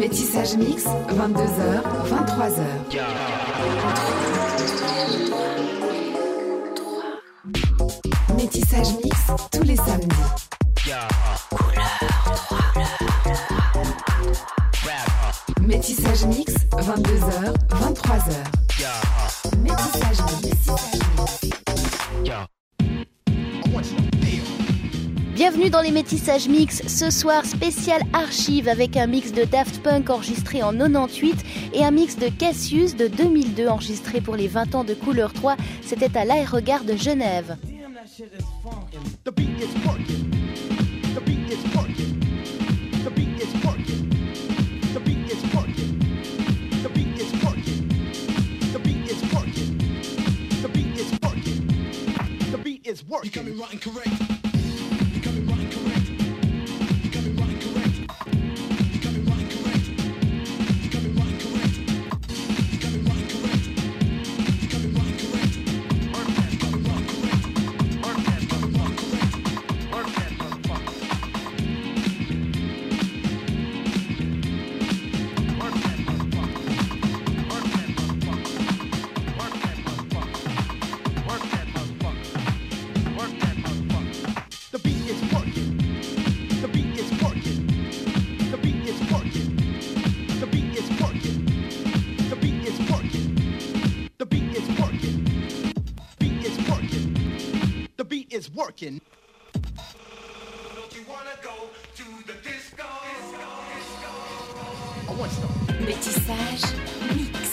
Métissage Mix, 22h, 23h. Métissage Mix, tous les samedis. Métissage Mix, 22h, 23h. Métissage Mix. Bienvenue dans les métissages mix, ce soir spécial archive avec un mix de Daft Punk enregistré en 98 et un mix de Cassius de 2002 enregistré pour les 20 ans de Couleur 3, c'était à l'aérogare de Genève. working. Métissage Mix.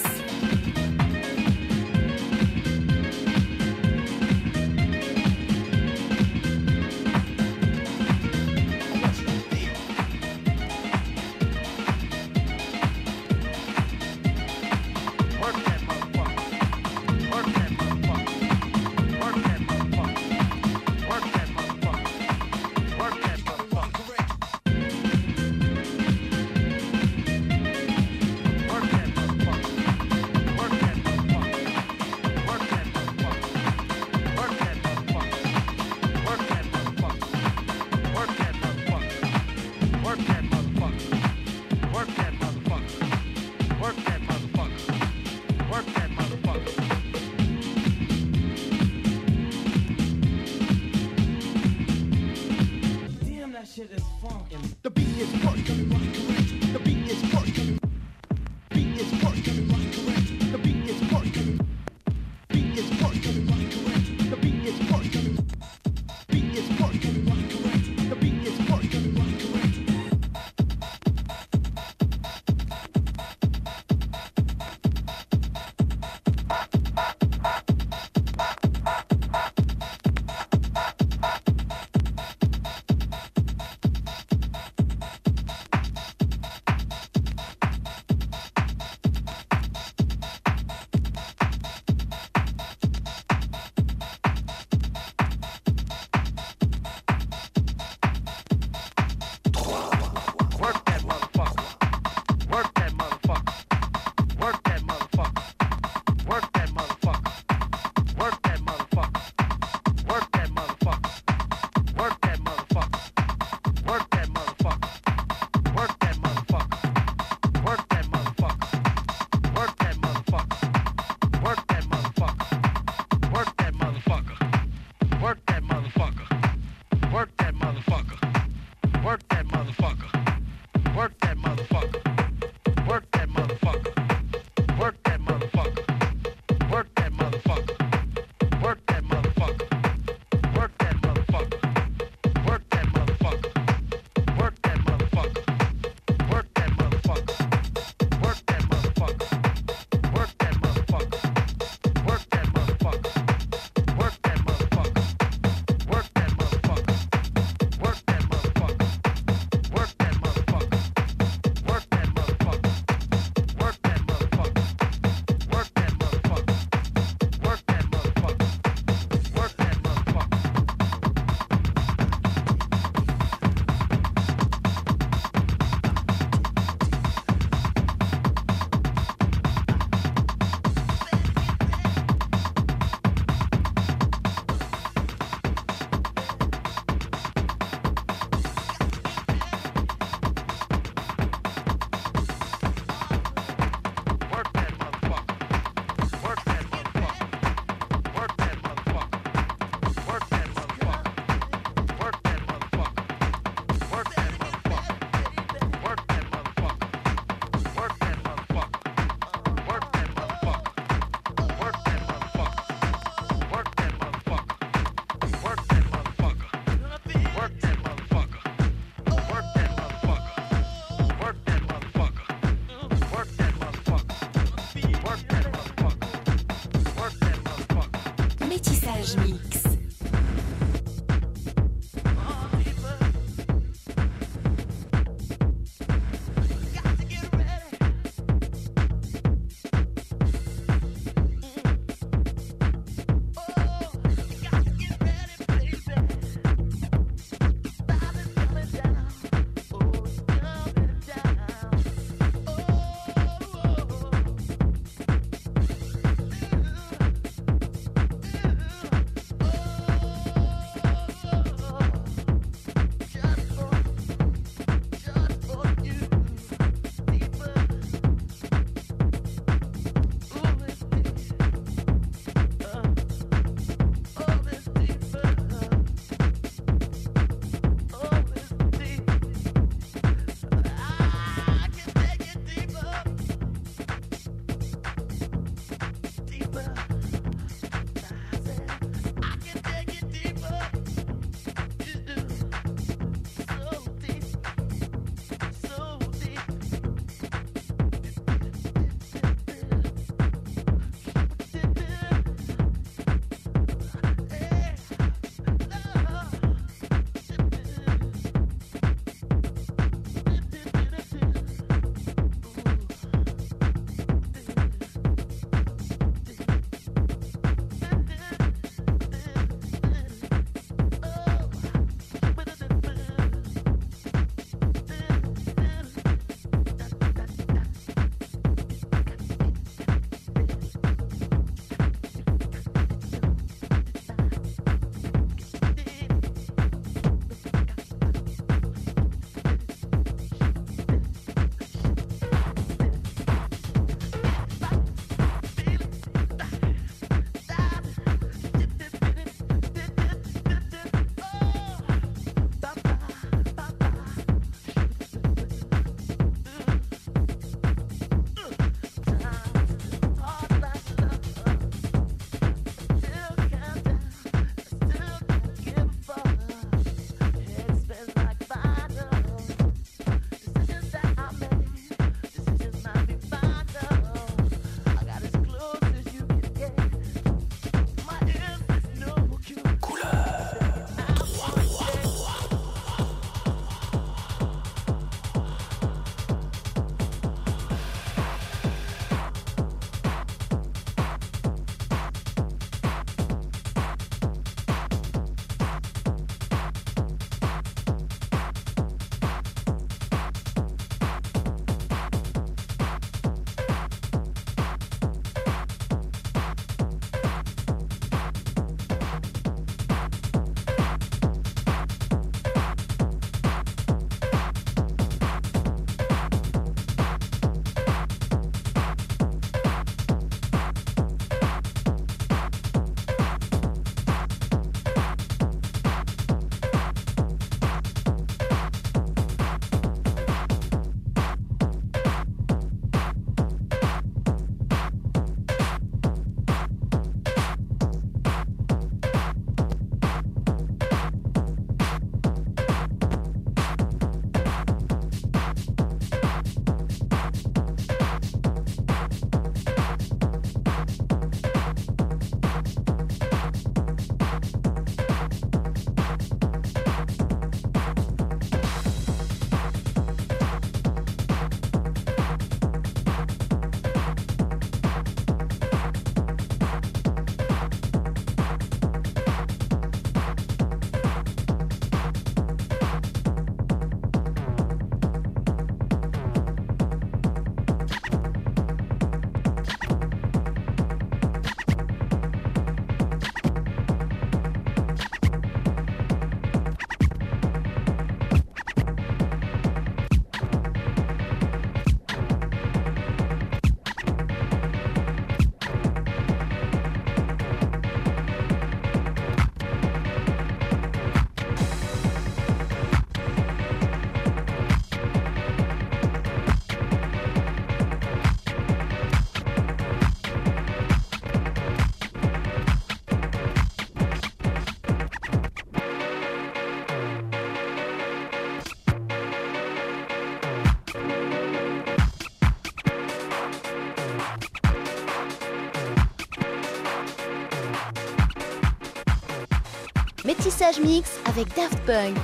Métissage Mix avec Daft Punk.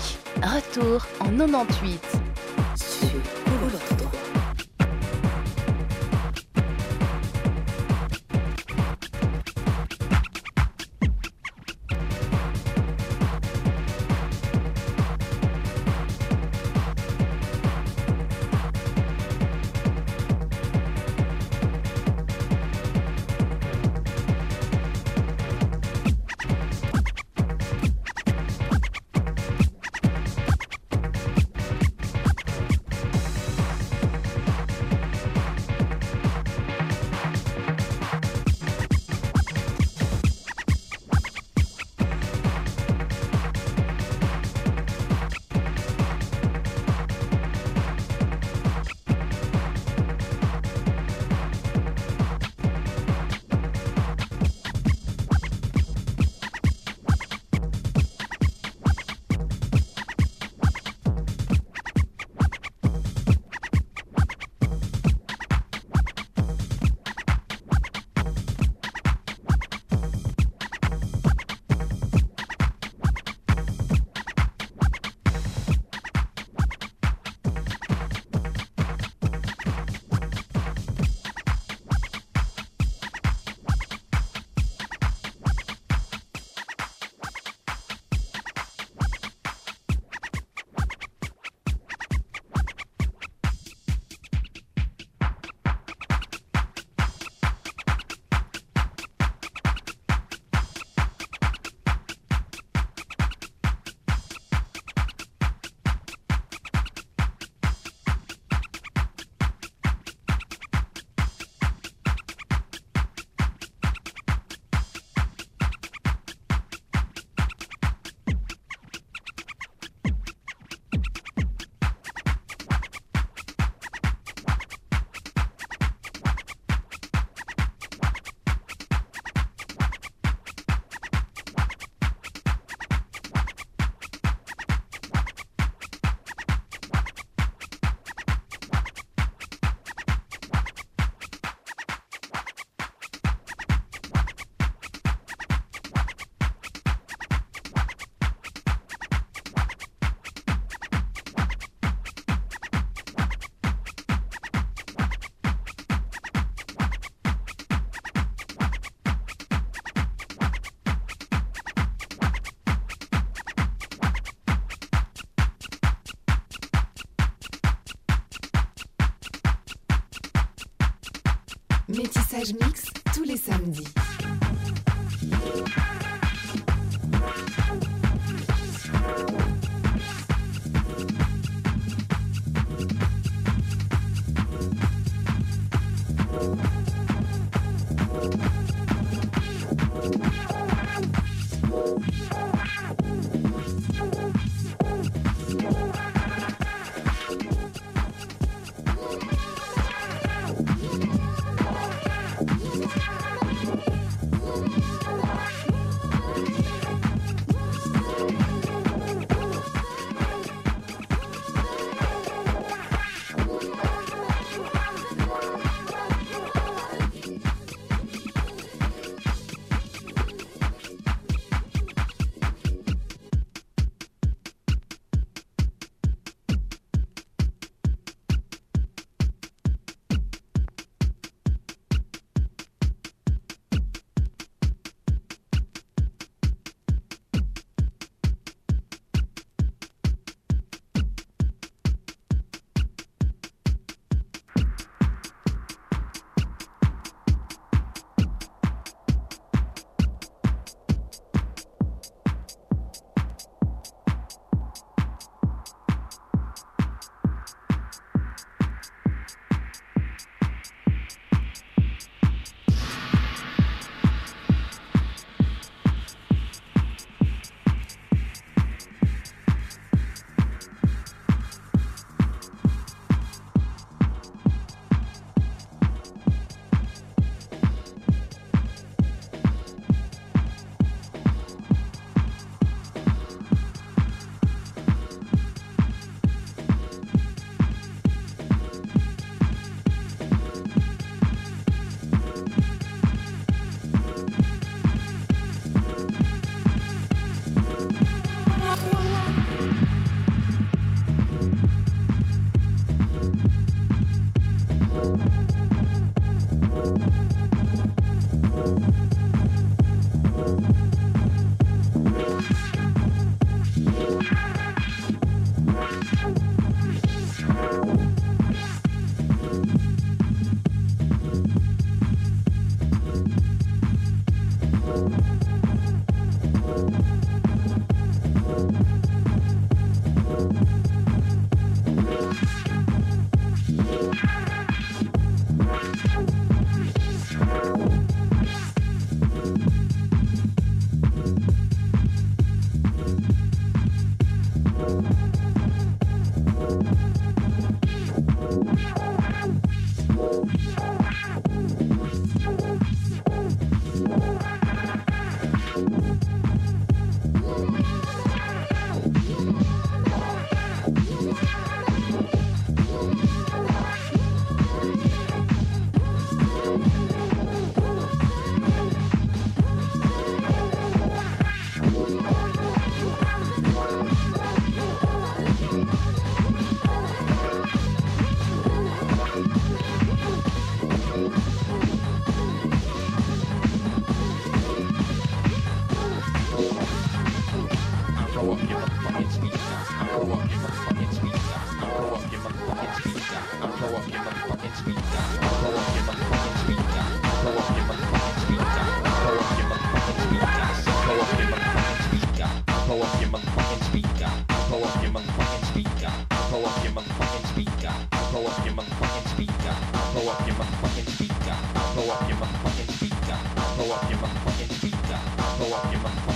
Retour en 98. Mix tous les samedis. 我拼吧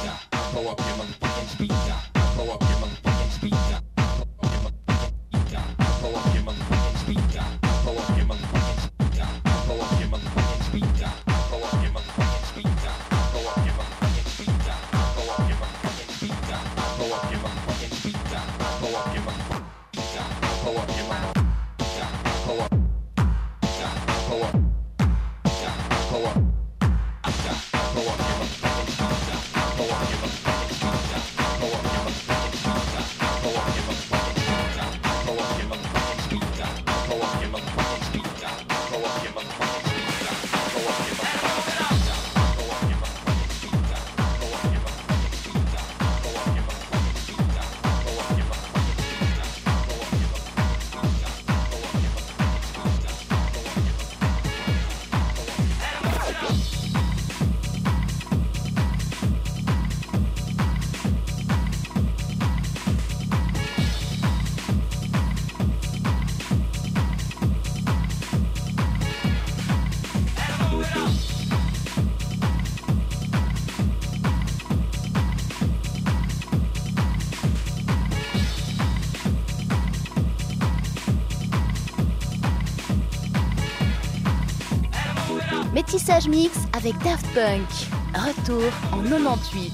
Yeah. Métissage mix avec Daft Punk. Retour en 98.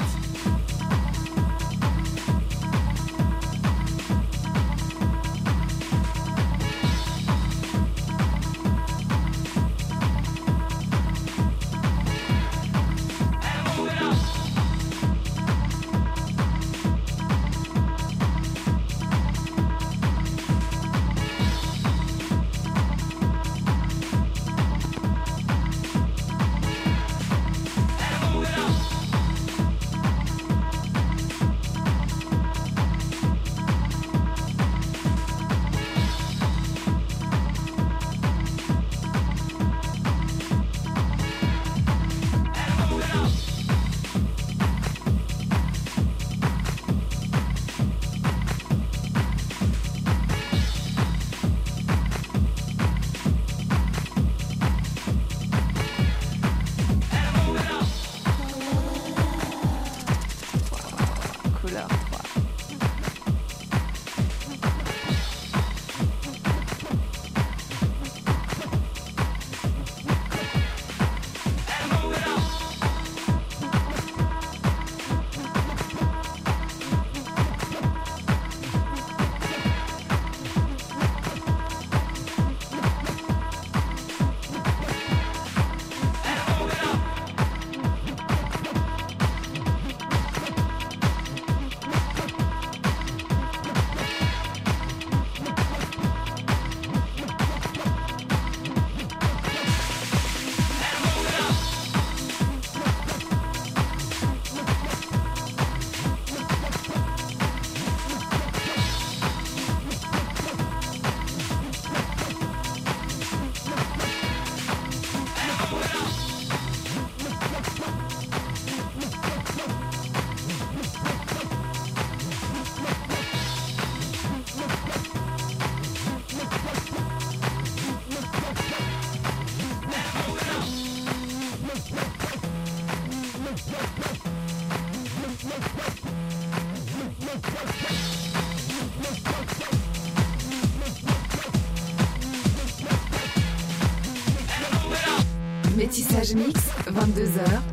Métissage Mix, 22h,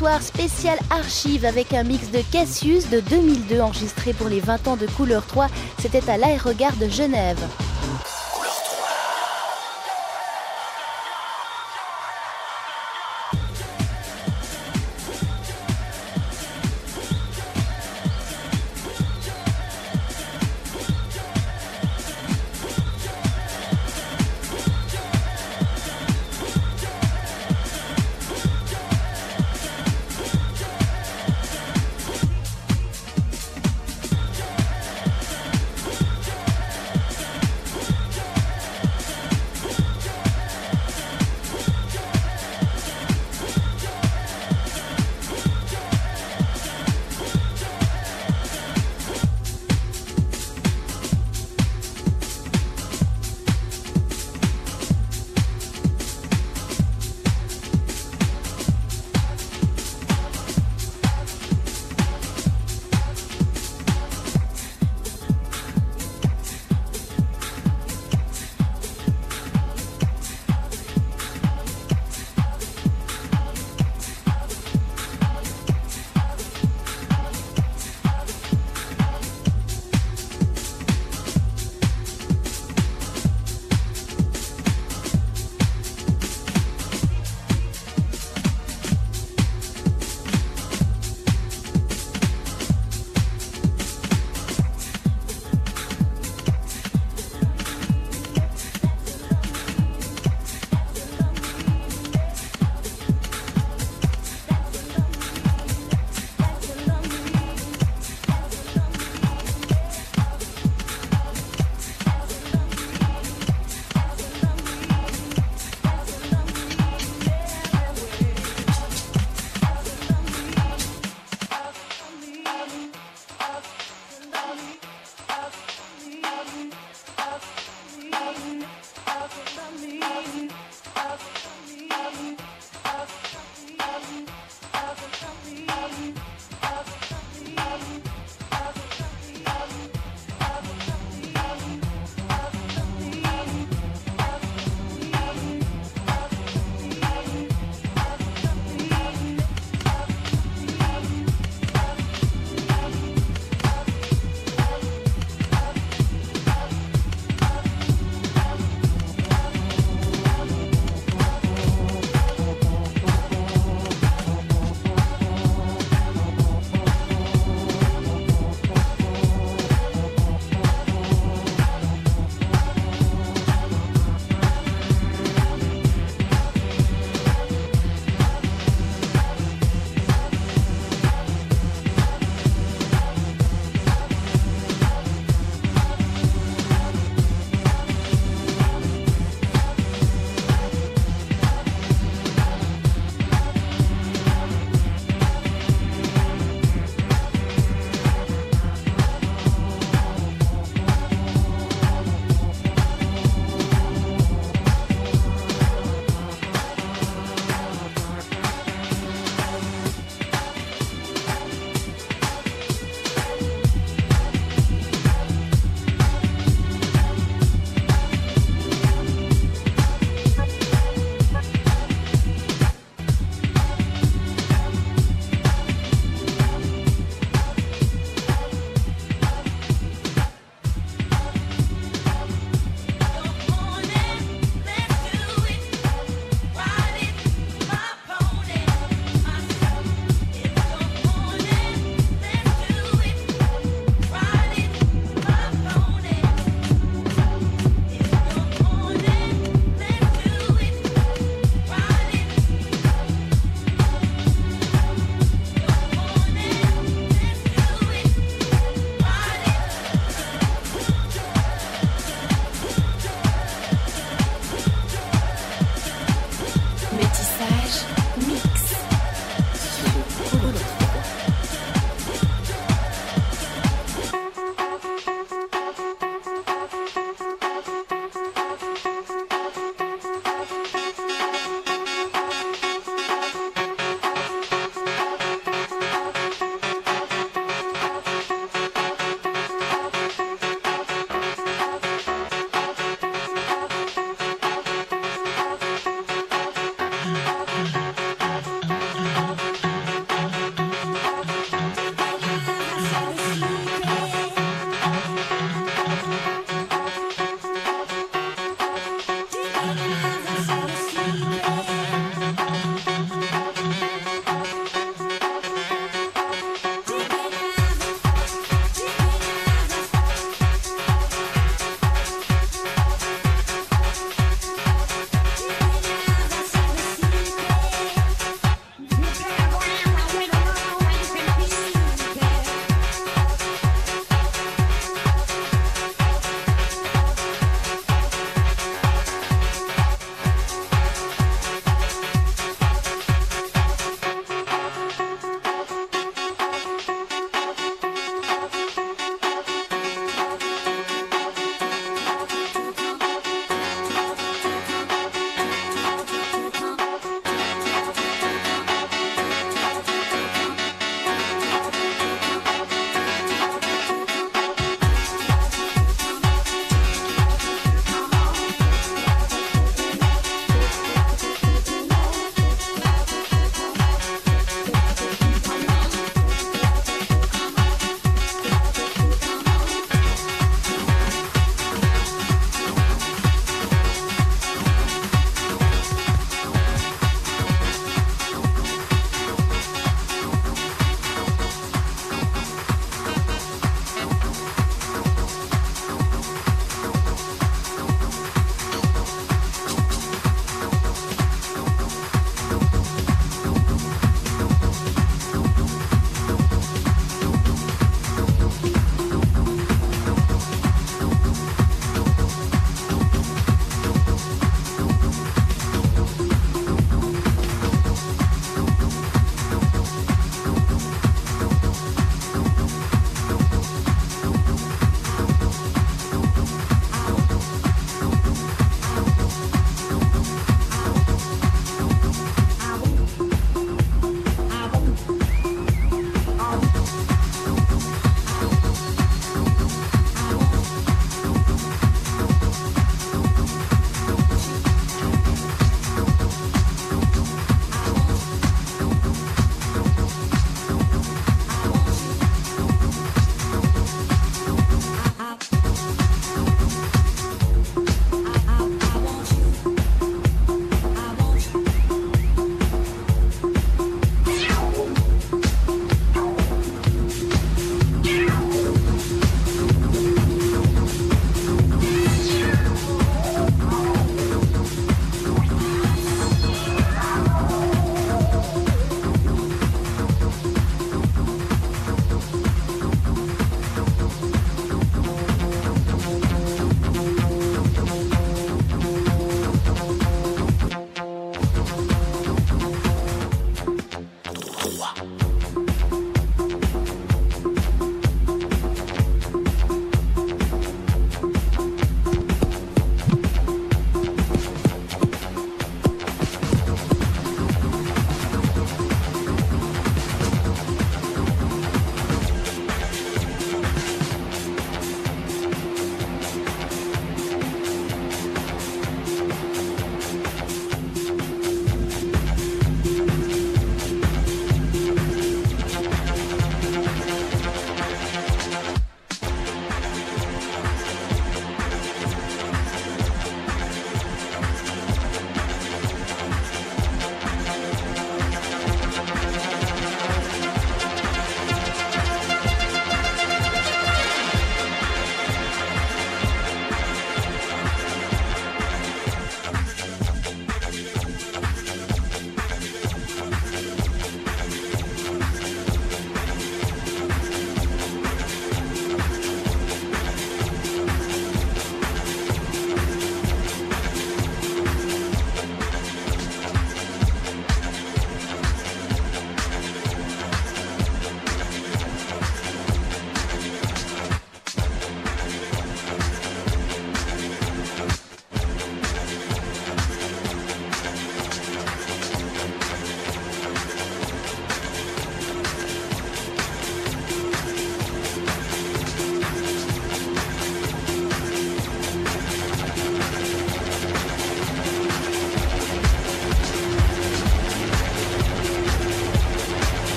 soir spécial archive avec un mix de Cassius de 2002 enregistré pour les 20 ans de Couleur 3. C'était à l'aérogare de Genève.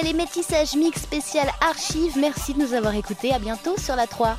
C'était les métissages mix spécial archives. Merci de nous avoir écoutés. À bientôt sur la 3.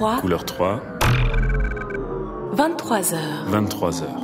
3. Couleur 3. 23h. 23h.